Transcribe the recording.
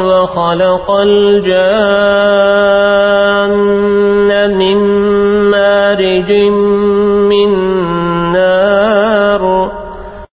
وخلق الجان من مارج من